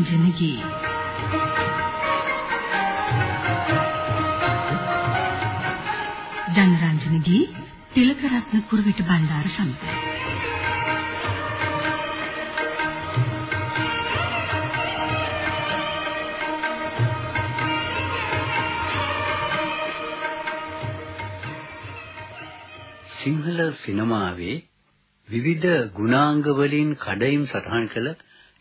ජනරන්ජනගේ ජනරන්ජනගේ තිලකරත්න කුරුවිට බණ්ඩාර සමඟ සිංහල සිනමාවේ විවිධ ගුණාංග වලින් කඩයිම් සටහන් කළ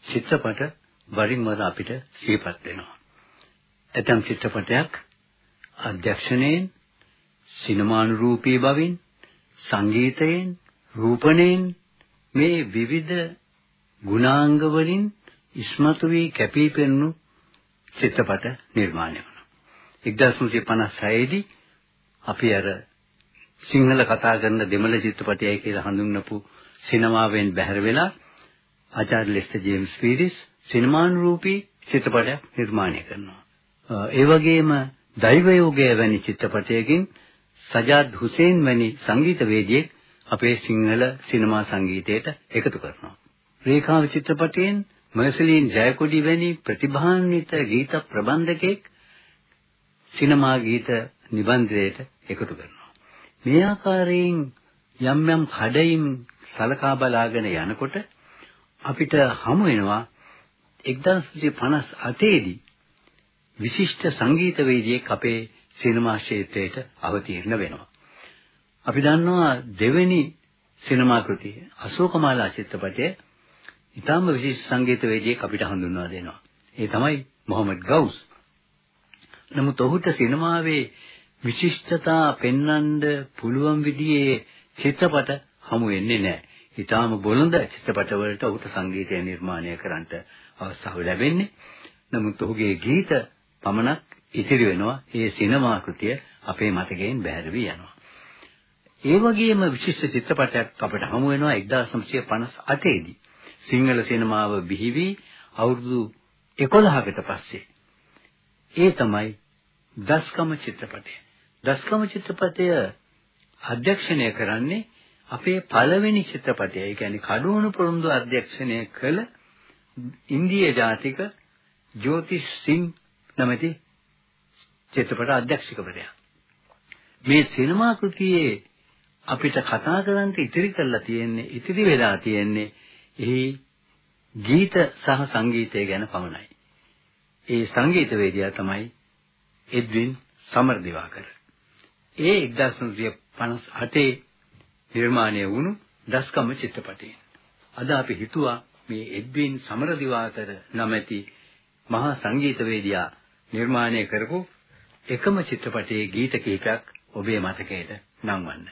චිත්‍රපට වරින් වර අපිට සිහිපත් වෙනවා. ඇතම් චිත්‍රපටයක් අධ්‍යක්ෂණයෙන්, සිනමානුරූපී බවින්, සංගීතයෙන්, රූපණයෙන් මේ විවිධ ගුණාංග වලින් ඉස්මතු වී කැපී පෙනුණු චිත්‍රපට නිර්මාණය වුණා. 1956 දී අපි අර සිංහල කතා කරන දෙමළ චිත්‍රපටයයි කියලා හඳුන්වපු සිනමාවෙන් බැහැර වෙලා ආචාර්ය ලෙස්ටර් ජේම්ස් පීරිස් සිනමානුරූපී චිත්‍රපටයක් නිර්මාණය කරනවා. ඒ වගේම දෛවයෝගය වැනි චිත්‍රපටයකින් සජාද් හුසේන් වැනි සංගීතවේදියෙක් අපේ සිංහල සිනමා සංගීතයට එකතු කරනවා. රේඛාව චිත්‍රපටයෙන් මර්සලීන් ජයකොඩි වැනි ප්‍රතිභාන්විත ගීත ප්‍රබන්ධකෙක් සිනමා ගීත නිබන්ධයට එකතු කරනවා. මේ ආකාරයෙන් යම් යම් කඩයින් සලකා බලාගෙන යනකොට අපිට හමු වෙනවා 1958 දී විශිෂ්ට සංගීතවේදියෙක් අපේ සිනමා ක්ෂේත්‍රයට අවතීර්ණ වෙනවා. අපි දන්නවා දෙවෙනි සිනමා කෘතිය අශෝකමාලා චිත්‍රපටය ඊටාම විශිෂ්ට සංගීතවේදියෙක් අපිට හඳුන්වා දෙනවා. ඒ තමයි මොහමඩ් ගවුස්. නමුත් ඔහුට සිනමාවේ විශිෂ්ටතා පෙන්වන්න පුළුවන් විදිහේ චිත්‍රපට හමු වෙන්නේ නැහැ. ඊටාම බොළඳ චිත්‍රපටවලට ඔහුට සංගීතය නිර්මාණය කරන්නට අවස්ථාව ලැබෙන්නේ. නමුත් ඔහුගේ ගීත පමණක් ඉතිරි වෙනවා. ඒ සිනමා කෘතිය අපේ මතකයෙන් බැහැර වී යනවා. ඒ වගේම විශිෂ්ට චිත්‍රපටයක් අපිට හමු වෙනවා 1958 දී. සිංහල සිනමාව බිහි වී අවුරුදු 11කට පස්සේ. ඒ තමයි දස්කම චිත්‍රපටය. දස්කම චිත්‍රපටය අධ්‍යක්ෂණය කරන්නේ අපේ පළවෙනි චිත්‍රපටය. ඒ කියන්නේ කඩුවණු පොරොන්දු අධ්‍යක්ෂණය කළ ඉන්දිය ජාතික ජෝතිෂ් සිං නැමැති චිත්‍රපට අධ්‍යක්ෂකවරයා. මේ සිනමා කෘතියේ අපිට කතා කරන්න ඉතිරි කරලා තියෙන්නේ ඉතිරි වෙලා තියෙන්නේ එහි ගීත සහ සංගීතය ගැන පමණයි. ඒ සංගීතවේදියා තමයි එඩ්වින් සමරදිවාකර. ඒ 1958 නිර්මාණය වුණු දස්කම චිත්‍රපටයෙන්. අද අපි හිතුවා මේ එඩ්වින් සමරදිවාකර නමැති මහා සංගීතවේදියා නිර්මාණය කරපු එකම චිත්‍රපටයේ ගීත කිහිපයක් ඔබේ මතකයට නංවන්න.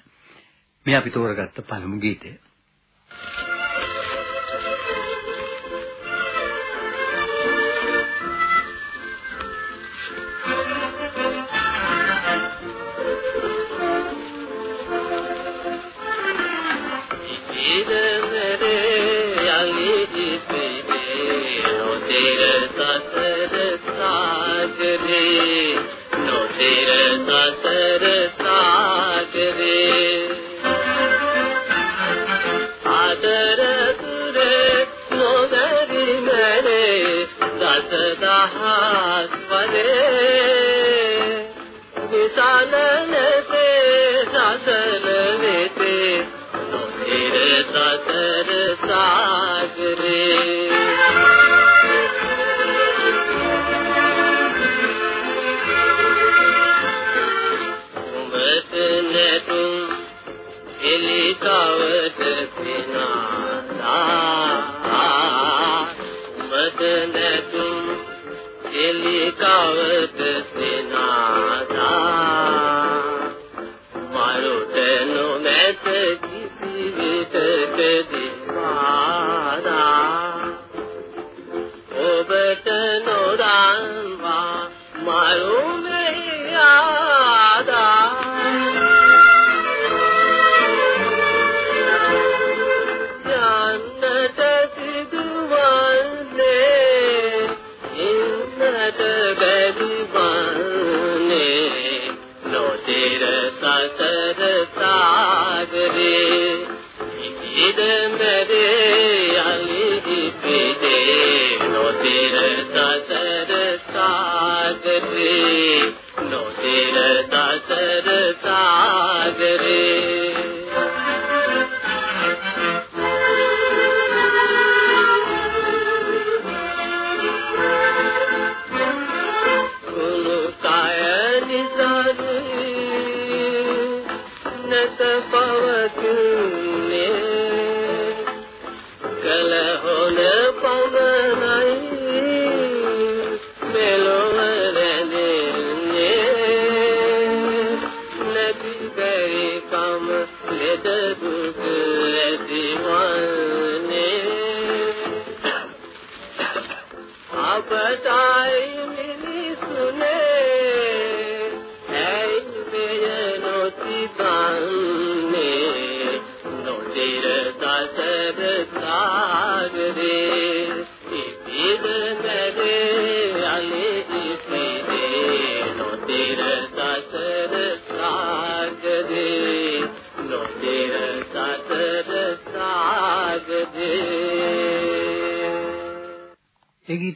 මේ අපි තෝරගත්ත පළමු ගීතය. සසර පිටේ නොතෙර සසර සාගරේ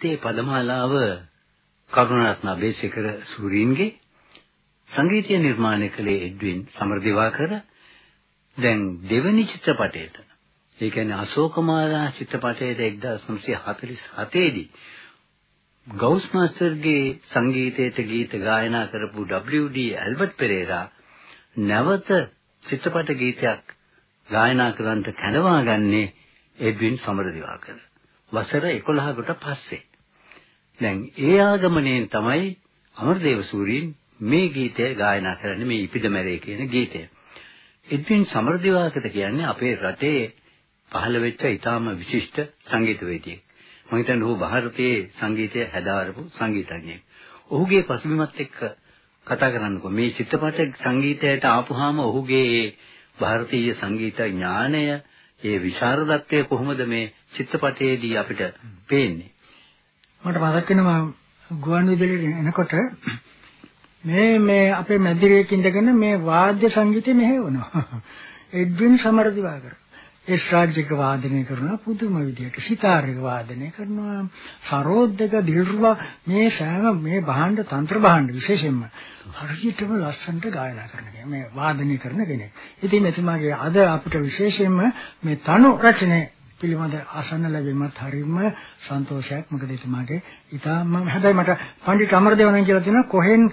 ගීතේ පදමාලාව කරුණාරත්න බේසේකර සූරීන්ගේ සංගීතය නිර්මාණය කළේ එඩ්වින් සමරදිවාකර දැන් දෙවනි චිත්‍රපටයට ඒ කියන්නේ අශෝකමාලා චිත්‍රපටයේ 1947 දී ගෞස් මාස්ටර්ගේ සංගීතයට ගීත ගායනා කරපු WD ඇල්බර්ට් පෙරේරා නැවත චිත්‍රපට ගීතයක් ගායනා කරන්නට කැඳවාගන්නේ එඩ්වින් සමරදිවාකර. වසර 11කට පස්සේ. දැන් ඒ ආගමණයෙන් තමයි අමරදේව සූරීන් මේ ගීතය ගායනා කරන්නේ මේ ඉපිදමරේ කියන ගීතය. එඩ්වින් සමරදිවාකත කියන්නේ අපේ රටේ පහළ වෙච්ච ඉතාම විශිෂ්ට සංගීතවේදියෙක්. මම හිතන්නේ ඔහු ಭಾರತයේ සංගීතය හැදාරපු සංගීතඥයෙක්. ඔහුගේ පසුබිමත් එක්ක කතා කරන්නකෝ මේ චිත්‍රපට සංගීතයට ආපුහම ඔහුගේ ඒ ಭಾರತೀಯ සංගීත ඥාණය ඒ විශාරදත්වය කොහොමද මේ චිත්‍රපටයේදී අපිට පේන්නේ? මට මතක් වෙනවා ගුවන් විදුලියට එනකොට මේ මේ අපේ මැදිරියක ඉඳගෙන මේ වාද්‍ය සංගීතය මෙහෙවනවා. එඩ්වින් සමරදිවාකර ඒ ශ්‍රාජ්‍යක වාදනය කරනවා පුදුම විදියට. සිතාරයක වාදනය කරනවා සරෝද්දක දිල්රුවා මේ සෑම මේ භාණ්ඩ තන්ත්‍ර භාණ්ඩ විශේෂයෙන්ම හරියටම ලස්සනට ගායනා කරන කෙනෙක් මේ වාදනය කරන කෙනෙක්. ඉතින් මෙතුමාගේ අද අපිට විශේෂයෙන්ම මේ තනු රචනයේ පිළිබඳ අසන්න ලැබීමත් හරියම සන්තෝෂයක්. මොකද එතුමාගේ ඉතාලම හැබැයි මට පණ්ඩිත අමරදේවණන් කියලා තියෙනවා කොහෙන්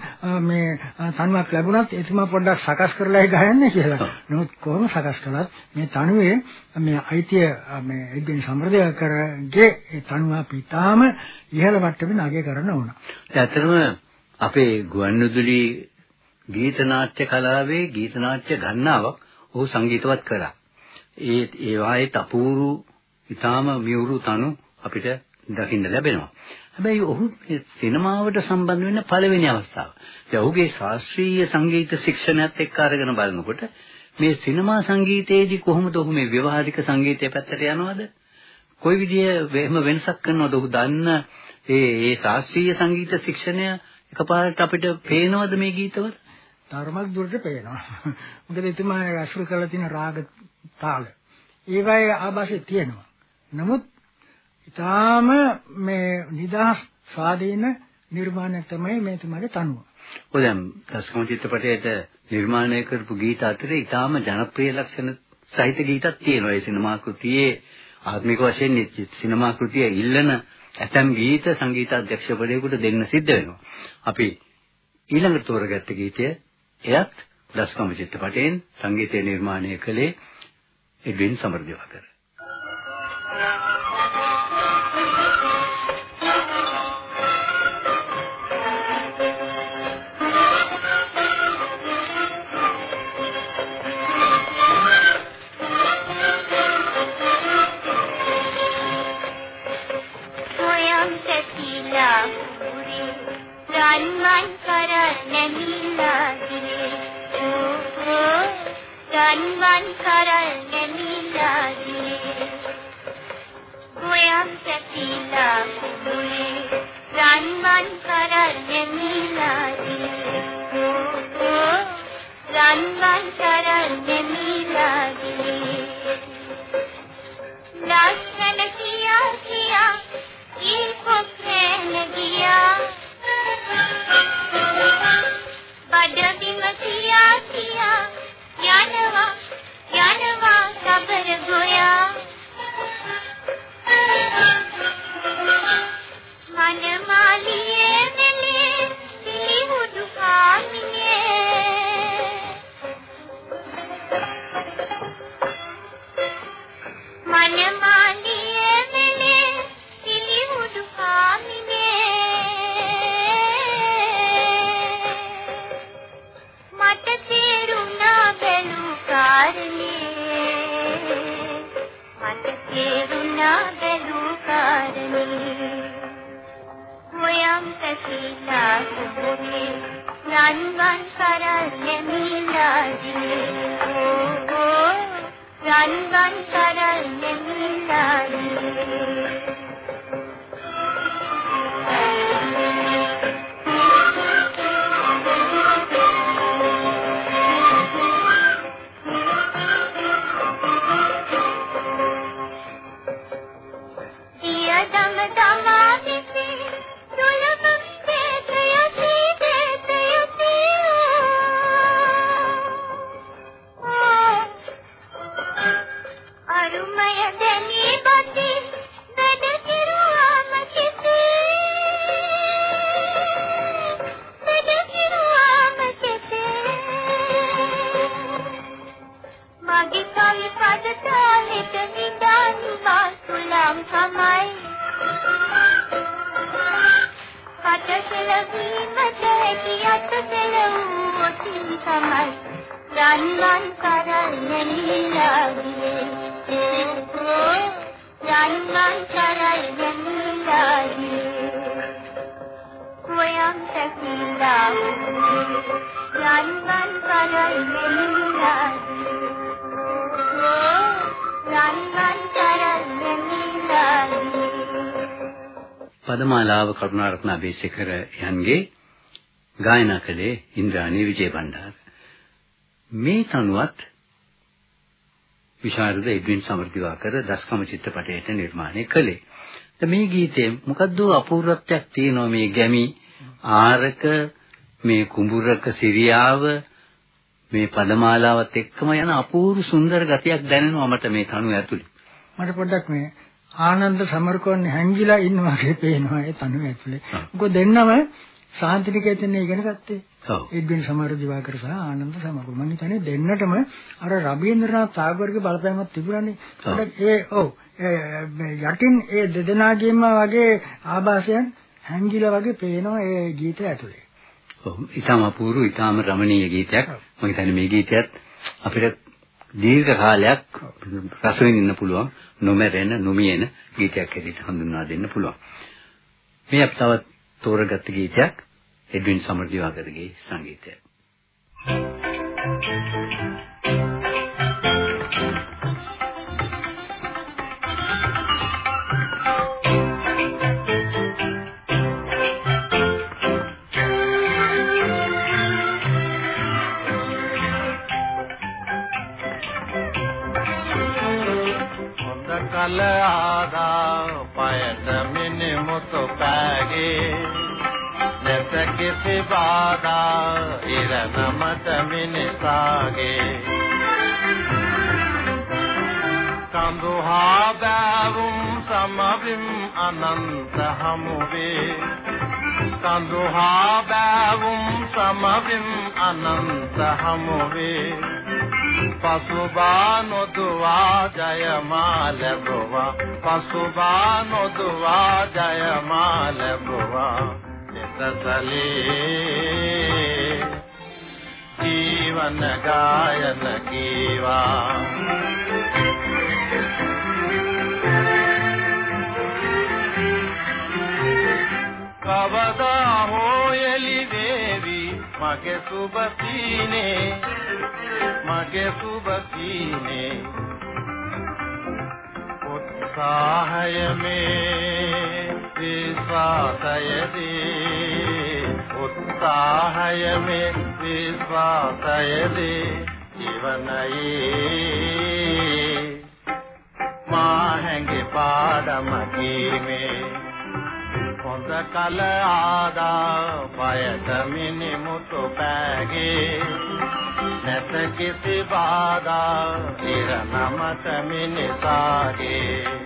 මේ තනුවක් ලැබුණත් එතුමා පොඩ්ඩක් සකස් කරලා ගහන්නේ කියලා. නමුත් කොහොම සකස් කළත් මේ තනුවේ මේ අයිතිය මේ එඩ්වින් සමරදේවකරගේ ඒ තනුව පිටාම ඉහළ මට්ටමේ නගය කරන්න ඕන. ඇත්තටම අපේ ගුවන්විදුලි ගීත නාට්‍ය කලාවේ ගීත නාට්‍ය ගණනාවක් ඔහු සංගීතවත් කරා. ඒ ඒ වායේ තපූරු ඊටාම මියුරු තනු අපිට දකින්න ලැබෙනවා. හැබැයි ඔහු සිනමාවට සම්බන්ධ වෙන පළවෙනි අවස්ථාව. දැන් ඔහුගේ ශාස්ත්‍රීය සංගීත ශික්ෂණයත් එක්ක අරගෙන බලනකොට මේ සිනමා සංගීතයේදී කොහොමද ඔහු මේ ව්‍යවහාරික සංගීතය පැත්තට යනවද? කොයි විදිය වෙහම වෙනසක් කරනවද ඔහු දන්න ඒ ඒ ශාස්ත්‍රීය සංගීත ශික්ෂණය එකපාරට අපිට පේනවද මේ ගීතවල? ධර්මයක් දුරට පේනවා. මොකද එතුමා අසුර කරලා තියෙන රාග තාල. ඒවයි ආభాෂේ තියෙනවා. නමුත් ඊටාම මේ නිදහස් ස්වාධීන නිර්මාණයක් තමයි මේ තුමාගේ තනුව. ඔය දැන් දස්කම චිත්‍රපටයේට නිර්මාණය කරපු ගීත අතරේ ඊටාම ජනප්‍රිය ලක්ෂණ සහිත ගීතක් තියෙනවා. ඒ සිනමා කෘතියේ ආත්මික වශයෙන් සිනමා කෘතිය ඉල්ලන ඇතම් ගීත සංගීත අධ්‍යක්ෂකවරයෙකුට දෙන්න සිද්ධ වෙනවා. අපි ඊළඟට තෝරගත්ත ගීතය එයත් දස්කම චිත්‍රපටයෙන් සංගීතය නිර්මාණය කළේ එඩ්වින් සමරදේවකර. Thank you. රන්වන් කරල් නෙමිලාදී ඇතියට දෙලවූ ඔතින් තමයි රන්වන් කරන්නේ නිලාගේ. රන්වන් කරන්නේ නිලාගේ. කොයම් තකිලා රන්වන් කරන්නේ නිලාගේ. රන්වන් කරන්නේ නිලාගේ. පදමාලාව කරුණාරත්න අබේසේකර යන්ගේ ගායනා කළේ ඉන්ද්‍රාණී විජේබණ්ඩාර. මේ තනුවත් විශාරද එඩ්වින් සමර්දිවාකර දස්කම චිත්‍රපටයට නිර්මාණය කළේ. මේ ගීතේ මොකද්ද අපූර්වත්වයක් තියෙනවා මේ ගැමි ආරක මේ කුඹුරක සිරියාව මේ පදමාලාවත් එක්කම යන අපූර්ව සුන්දර ගතියක් දැනෙනවා මට මේ තනුව ඇතුලේ. මට පොඩ්ඩක් මේ ආනන්ද සමරකෝන් හැංගිලා ඉන්න වගේ පේනවා ඒ තනුව ඇතුලේ. මොකද දෙන්නම සාන්තිනිකයෙන් ඉගෙන ගත්තේ. ඔව්. එඩ්වින් සමර දිවාකර සහ ආනන්ද සමරකෝන්. මම හිතන්නේ දෙන්නටම අර රබීන්ද්‍රනාත් tagore බලපෑමක් තිබුණානේ. ඒ ඔව් යටින් ඒ දෙදෙනාගේම වගේ ආభాසයන් හැංගිලා වගේ පේනවා ඒ ගීතය ඇතුලේ. ඔව් ඊටම අපූර්ව ඊටම රමණීය ගීතයක් මම හිතන්නේ මේ ගීතයත් අපිට දීර්ඝ කාලයක් රස විඳින්න පුළුවන් නොමැරෙන නොමියෙන ගීතයක් හැටියට හඳුන්වා දෙන්න පුළුවන් මේ අපි තවත් තෝරගත්ත ගීතයක් එඩ්වින් සමර්දිවාකරගේ සංගීතය. හොඳ නැත කිසි බාධා ඉරණමට මිනිසාගේ. කඳුහා බෑවුම් සමවිම් අනන්ත හමුවේ කඳුහා බෑවුම් සමවිම් අනන්ත හමුවේ පසුබා නොදුවා ජයමා ලැබුවා පසුබා නොදුවා ජයමා ලැබුවා නිසසලේ ජීවන ගායන කීවා කවදා හෝ එලි වේවි මගේ සුබ සීනේ මගේ සුබ සීනේ. උත්සාහය මේ විශ්වාසයදී උත්සාහය මේ විශ්වාසයදී ජීවනයේ මා හැඟේ පාඩම කීමේ හොඳ කල ආදා පයට මිනිමුතු පෑගේ නැත කිසි බාධා ඉර නමත මිනිසාගේ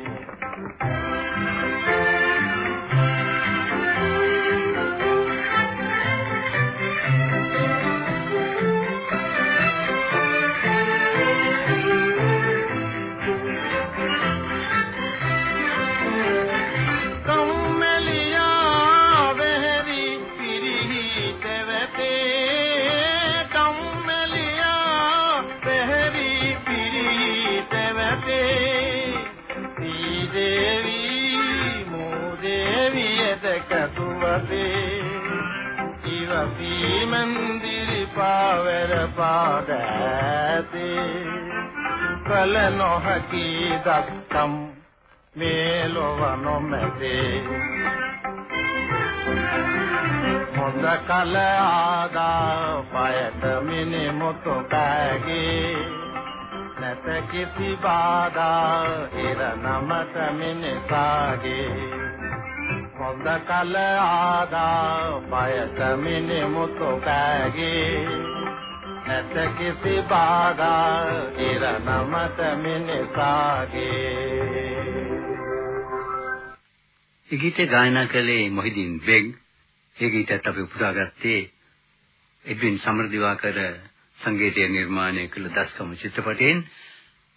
මන්දිරි පාවර පාදෑතේ කල නොහකි දත්තම් මේ ලොව නොමැතේ හොඳ කල ආදා පයට මිනිමුතු පෑගේ නැත කිසි බාධා ඉර නමත මිනිසාගේ හොඳ කල ආදා පයට මිනිමුතු පෑගේ නැත කිසි බාධා ඉර නමත මිනිසාගේ ඒ ගීතය ගායනා කළේ මොහිදින් බෙග්. ඒ ගීතයත් අපි උපුටාගත්තේ එඩ්වින් සමරදිවාකර සංගීතය නිර්මාණය කළ දස්කම චිත්‍රපටයෙන්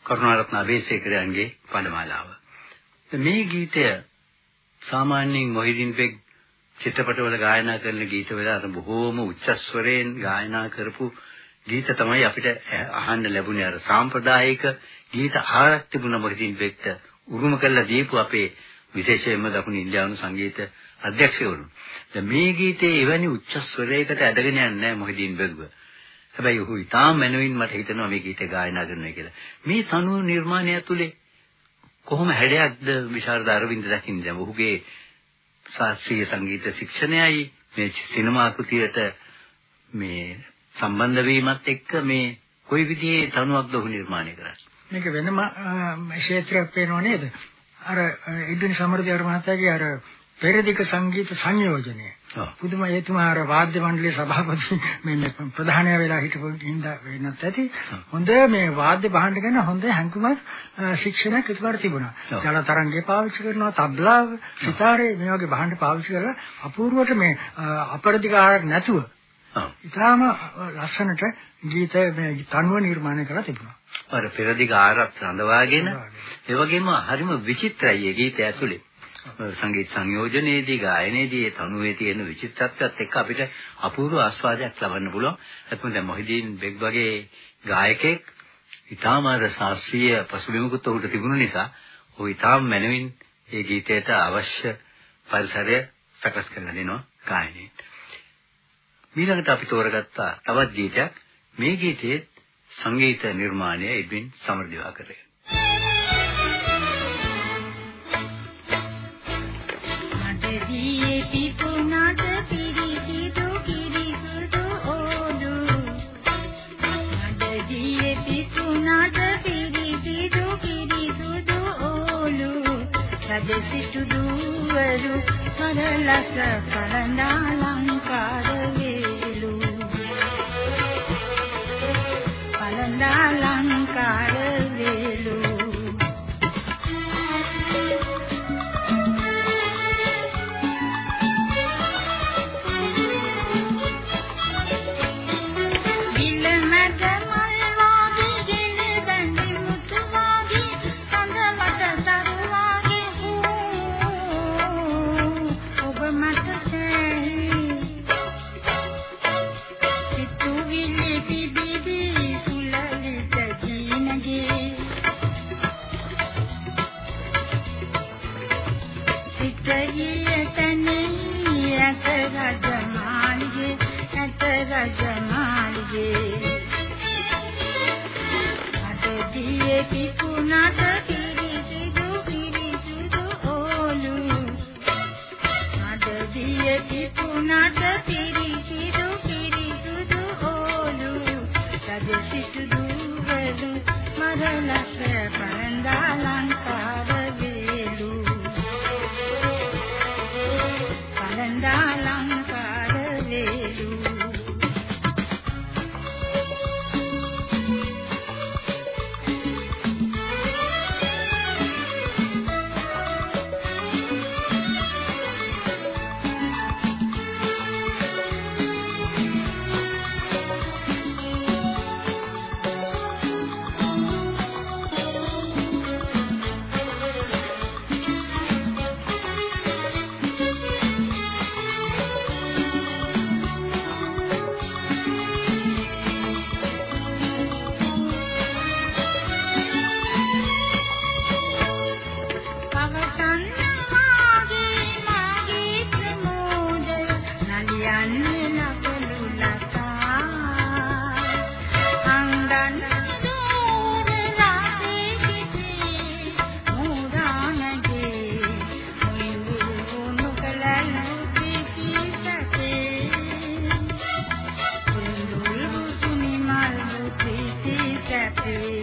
කරුණාරත්න අබේසේකරයන්ගේ පදමාලාව. මේ ගීතය සාමාන්‍යයෙන් මොහිදින් බෙග් චිත්‍රපටවල ගායනා කරන ගීතවල අර බොහෝම උච්චස්වරයෙන් ගායනා කරපු ගීත තමයි අපිට අහන්න ලැබුණේ අර සාම්ප්‍රදායික ගීත ආරක් තිබුණ මොහිදින් බෙග්ට උරුම කළ දීපු අපේ විශේෂයෙන්ම දකුණු ඉන්දියානු සංගීත අධ්‍යක්ෂකවරු. දැන් මේ ගීතේ එවැනි උච්ච ස්වරයකට ඇදගෙන යන්නේ නැහැ මොහිදින් බෙග්ව. හැබැයි ඔහු ඊටාම මනවින් මට හිතෙනවා මේ ගීතේ ගායනා කරනවා කියලා. මේ තනුව නිර්මාණය ඇතුලේ කොහොම හැඩයක්ද විශාරද අරවින්ද දකින්නේ දැන් ඔහුගේ ශාස්ත්‍රීය සංගීත ශික්ෂණයයි මේ සිනමා කෘතියට මේ සම්බන්ධ වීමත් එක්ක මේ කොයි විදිහේ තනුවක්ද ඔහු නිර්මාණය කරන්නේ? මේක වෙනම ක්ෂේත්‍රයක් වෙනව නේද? අර ඉදින් සමෘද්ධි මහත්තයාගේ අර පෙරදික සංගීත සංයෝජනය. පුදුම එතුමා අර වාද්‍ය මණ්ඩලයේ සභාපති මේ ප්‍රධානය වෙලා හිටපු හින්දා වෙනත් ඇති. හොඳ මේ වාද්‍ය භාණ්ඩ ගැන හොඳ හැඟුමක් ශික්ෂණයක් එතුමාට තිබුණා. ජල තරංගේ පාවිච්චි කරනවා, තබ්ලාව, සිතාරේ මේ වගේ භාණ්ඩ පාවිච්චි කරලා අපූර්වට මේ අපරදිකාරයක් නැතුව. ඉතාලම ලස්සනට ගීත මේ තනුව නිර්මාණය කරලා තිබුණා. අර පෙරදිග ආරත් රඳවාගෙන ඒ වගේම හරිම විචිත්‍රයි ඒ ගීතය ඇතුලේ. සංගීත සංයෝජනයේදී ගායනයේදී ඒ තනුවේ තියෙන විචිත්‍රත්වයත් එක්ක අපිට අපූර්ව ආස්වාදයක් ලබන්න පුළුවන්. එතකොට දැන් මොහිදීන් බෙග් වගේ ගායකයෙක් ඊටාම අර ශාස්ත්‍රීය පසුබිමකුත් උහුට තිබුණ නිසා ඔහු ඊටාම මනවින් ඒ ගීතයට අවශ්‍ය පරිසරය සකස් කරලා දෙනවා ගායනයේ. ඊළඟට අපි තෝරගත්ත තවත් ගීතයක්. මේ ගීතයේ සංගීත නිර්මාණය එඩ්වින් සමරදිවාකරේ. මඩදියේ පිපුණට පිරිසිදු කිරිසුදු සිතගිය තැනෙහි ඇත රජමාලිගේ ඇත රජමාලිගේ. අදදියේ පිපුණට to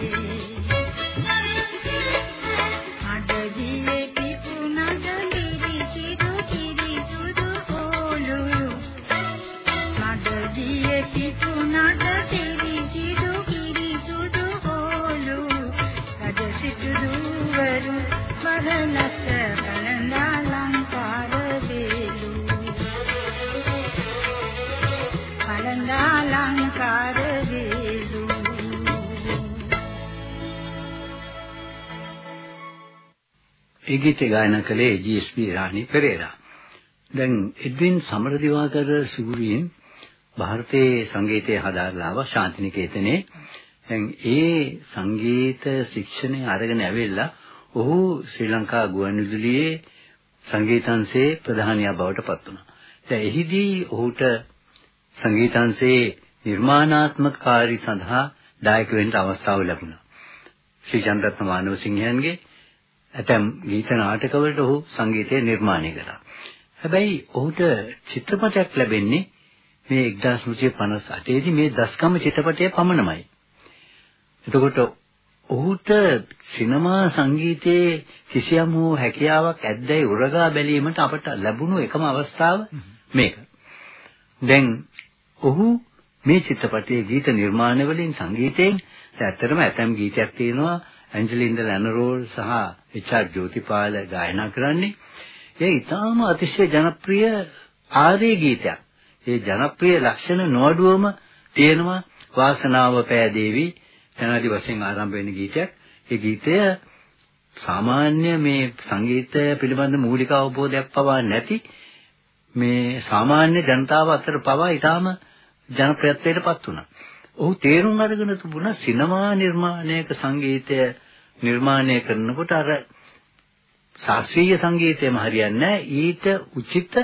ඒ ගීතය ගායනා කළේ ජී.එස්.පී. රාණි පෙරේරා. දැන් එඩ්වින් සමරදිවාකර සූරීන් ಭಾರತයේ සංගීතය හදාරලා ආවා ශාන්තිනිකේතනේ. දැන් ඒ සංගීත ශික්ෂණය අරගෙන ඇවිල්ලා ඔහු ශ්‍රී ලංකා ගුවන්විදුලියේ සංගීතංශයේ ප්‍රධානියා බවට පත් වුණා. දැන් එහිදී ඔහුට සංගීතංශයේ නිර්මාණාත්මක කාර්ය සඳහා දායක වෙන්න අවස්ථාව ලැබුණා. ශ්‍රී චන්ද්‍රත්න මානවසිංහයන්ගේ ඇතැම් ගීත නාටකවලට ඔහු සංගීතය නිර්මාණය කළා. හැබැයි ඔහුට චිත්‍රපටයක් ලැබෙන්නේ මේ 1958 දී මේ දස්කම චිත්‍රපටය පමණමයි. එතකොට ඔහුට සිනමා සංගීතයේ කිසියම් වූ හැකියාවක් ඇද්දැයි උරගා බැලීමට අපට ලැබුණු එකම අවස්ථාව මේක. දැන් ඔහු මේ චිත්‍රපටයේ ගීත නිර්මාණ වලින් සංගීතයෙන් ඇත්තටම ඇතම් ගීතයක් තියෙනවා ඇන්ජලින්ද ලැනරෝල් සහ එච්.ආර්. ජෝතිපාල ගායනා කරන්නේ. ඒ ඊටාම අතිශය ජනප්‍රිය ආර්ය ගීතයක්. ඒ ජනප්‍රිය ලක්ෂණ නොඅඩුවම තියෙනවා වාසනාව පෑදේවි යනාදී වශයෙන් ආරම්භ වෙන ගීතයක්. ඒ ගීතය සාමාන්‍ය මේ සංගීතය පිළිබඳ මූලික අවබෝධයක් පවා නැති මේ සාමාන්‍ය ජනතාව අතර පවා ඊටාම ජනප්‍රියත්වයට පත් වුණා. ඔහු තේරුම් අරගෙන තිබුණා සිනමා නිර්මාණයක සංගීතය නිර්මාණය කරනකොට අර ශාස්ත්‍රීය සංගීතයම හරියන්නේ ඊට උචිත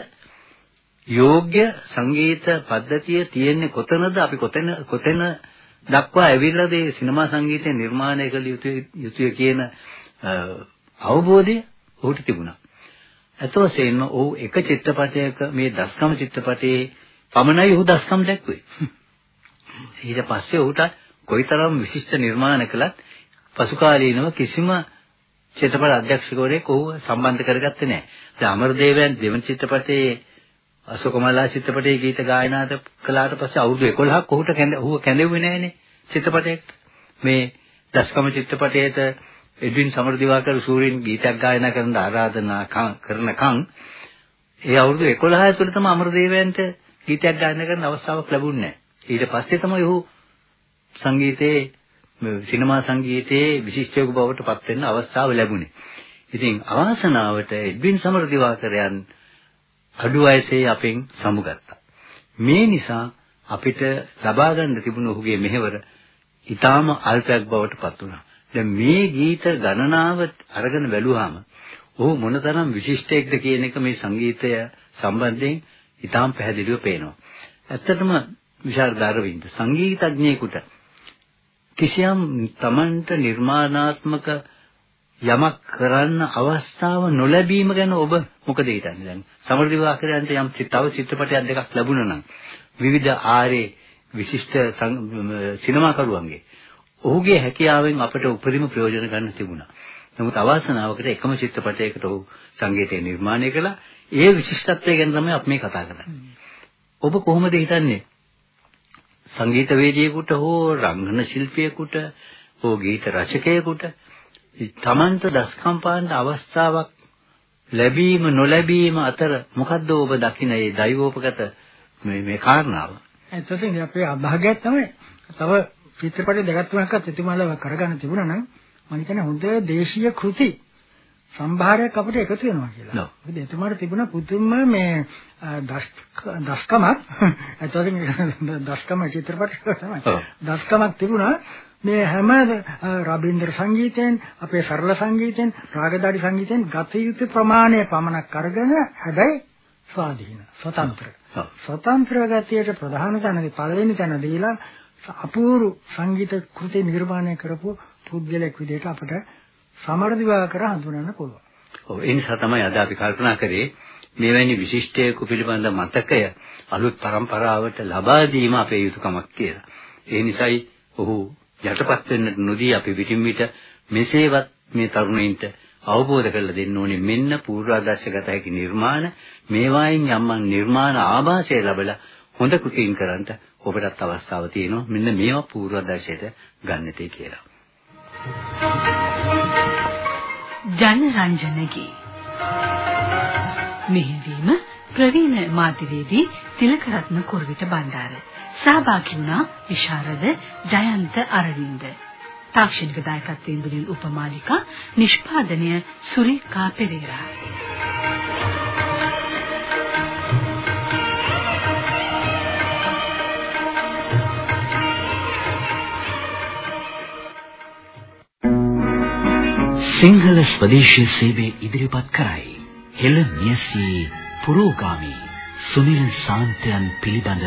යෝග්‍ය සංගීත පද්ධතිය තියෙන්නේ කොතනද අපි කොතන කොතන දක්වා ඇවිල්ලාද මේ සිනමා සංගීතය නිර්මාණය කළ යුතුය කියන අවබෝධය ඔහුට තිබුණා. අත වශයෙන්ම ඔහු එක චිත්‍රපටයක මේ දස්කම චිත්‍රපටයේ පමණයි ඔහු දස්කම් දැක්වේ. ඊට පස්සේ ඔහුට කොයිතරම් විශිෂ්ට නිර්මාණ කළත් පසු කාලීනව කිසිම චිත්‍රපට අධ්‍යක්ෂකවරයෙක් ඔහුව සම්බන්ධ කරගත්තේ නැහැ. දැන් අමරදේවයන් දෙවන චිත්‍රපටයේ අශෝකමල්ලා චිත්‍රපටයේ ගීත ගායනාද කළාට පස්සේ අවුරුදු 11ක් ඔහුට කැඳ ඔහුව කැඳෙව්වේ නැහනේ චිත්‍රපටයකට. මේ දස්කම චිත්‍රපටයේට එඩ්වින් සමරදිවාකර සූරීන් ගීතයක් ගායනා කරන්න ආරාධනා කරනකම් ඒ අවුරුදු 11 ඇතුළත තම අමරදේවයන්ට ගීතයක් ගායනා කරන්න අවස්ථාවක් ලැබුණේ නැහැ. ඊට පස්සේ තමයි ඔහු සංගීතයේ සිනමා සංගීතයේ විශිෂ්ටයෙකු බවට පත් වෙන්න අවස්ථාව ලැබුණේ. ඉතින් අවාසනාවට එඩ්වින් සමරදිවාකරයන් අඩු වයසේ අපෙන් සමුගත්තා. මේ නිසා අපිට ලබා ගන්න තිබුණු ඔහුගේ මෙහෙවර ඊටාම අල්පයක් බවට පත් වුණා. දැන් මේ ගීත ගණනාව අරගෙන බැලුවාම ඔහු මොනතරම් විශිෂ්ටයෙක්ද කියන එක මේ සංගීතය සම්බන්ධයෙන් ඊටාම් පැහැදිලිව පේනවා. ඇත්තටම විශාල දරවින්ද සංගීතඥයෙකුට කිසියම් Tamanට නිර්මාණාත්මක යමක් කරන්න අවස්ථාව නොලැබීම ගැන ඔබ මොකද හිතන්නේ දැන් සමෘද්ධි වාකරයන්ට යම් තව චිත්‍රපටයක් දෙකක් ලැබුණා නම් විවිධ ආරේ විශිෂ්ට සිනමාකරුවන්ගේ ඔහුගේ හැකියාවෙන් අපට උපරිම ප්‍රයෝජන ගන්න තිබුණා. නමුත් අවාසනාවකට එකම චිත්‍රපටයකට ඔහු සංගීතය නිර්මාණය කළා. ඒ විශිෂ්ටත්වය ගැන තමයි අපි මේ කතා කරන්නේ. ඔබ කොහොමද හිතන්නේ? සංගීතවේදියෙකුට හෝ රංගන ශිල්පියෙකුට හෝ ගීත රචකයෙකුට තමන්ට දස්කම් පාන්න අවස්ථාවක් ලැබීම නොලැබීම අතර මොකද්ද ඔබ දකින මේ දෛවෝපගත මේ මේ කාරණාව? එතකොට අපේ අභාගයක් තමයි තව චිත්‍රපට දෙකක් තුනක්වත් එතුමාලා කරගන්න තිබුණා නම් මම හිතන්නේ හොඳ දේශීය කෘති සම්භාරයක් අපිට එකතු වෙනවා කියලා. මොකද එතුමාට තිබුණ පුදුම මේ දස්කමක්. එතකොට දස්කම චිත්‍රපට තමයි. දස්කමක් තිබුණා. මේ හැම රබින්දර සංගීතයෙන් අපේ සරල සංගීතයෙන් රාගදාඩි සංගීතයෙන් ගත යුතු ප්‍රමාණය පමණක් අරගෙන හැබැයි ස්වාධීන ස්වතන්ත්‍ර. ස්වතන්ත්‍ර ගතියට ප්‍රධාන තැනදී පළවෙනි තැන දීලා අපූර්ව සංගීත කෘති නිර්මාණය කරපු පුද්ගලෙක් විදිහට අපිට සමර දිවාකර හඳුනන්න පුළුවන්. ඔව් ඒ නිසා තමයි අද අපි කල්පනා කරේ මෙවැනි විශිෂ්ටයෙකු පිළිබඳ මතකය අලුත් પરම්පරාවට ලබා දීම අපේ යුතුයකමක් කියලා. ඒ නිසායි ඔහු යටපත් වෙන්නට නොදී අපි පිටින් පිට මෙසේවත් මේ තරුණයින්ට අවබෝධ කරලා දෙන්න ඕනේ මෙන්න පූර්වාදර්ශගත හැකි නිර්මාණ මේවායින් යම්මන් නිර්මාණ ආభాසය ලැබලා හොඳ කුකින් කරන්ට ඔබටත් අවස්ථාව තියෙනවා මෙන්න මේවා පූර්වාදර්ශයට ගන්නතේ කියලා. Thank you. ජනරංජනගේ. මෙහිදීම ප්‍රවීණ මාධ්‍යවේදී තිලකරත්න කුරුවිට බණ්ඩාර. සහභාගී වුණා විශාරද ජයන්ත අරවින්ද. තාක්ෂණික දායකත්වයෙන් දුලින් උපමාලිකා නිෂ්පාදනය සුරිකා පෙරේරා. සිංහල ස්වදේශීය සේවය ඉදිරිපත් කරයි. හෙළ මියසී පුරෝගාමි සුනිල් සාන්තයන් පිළිබඳ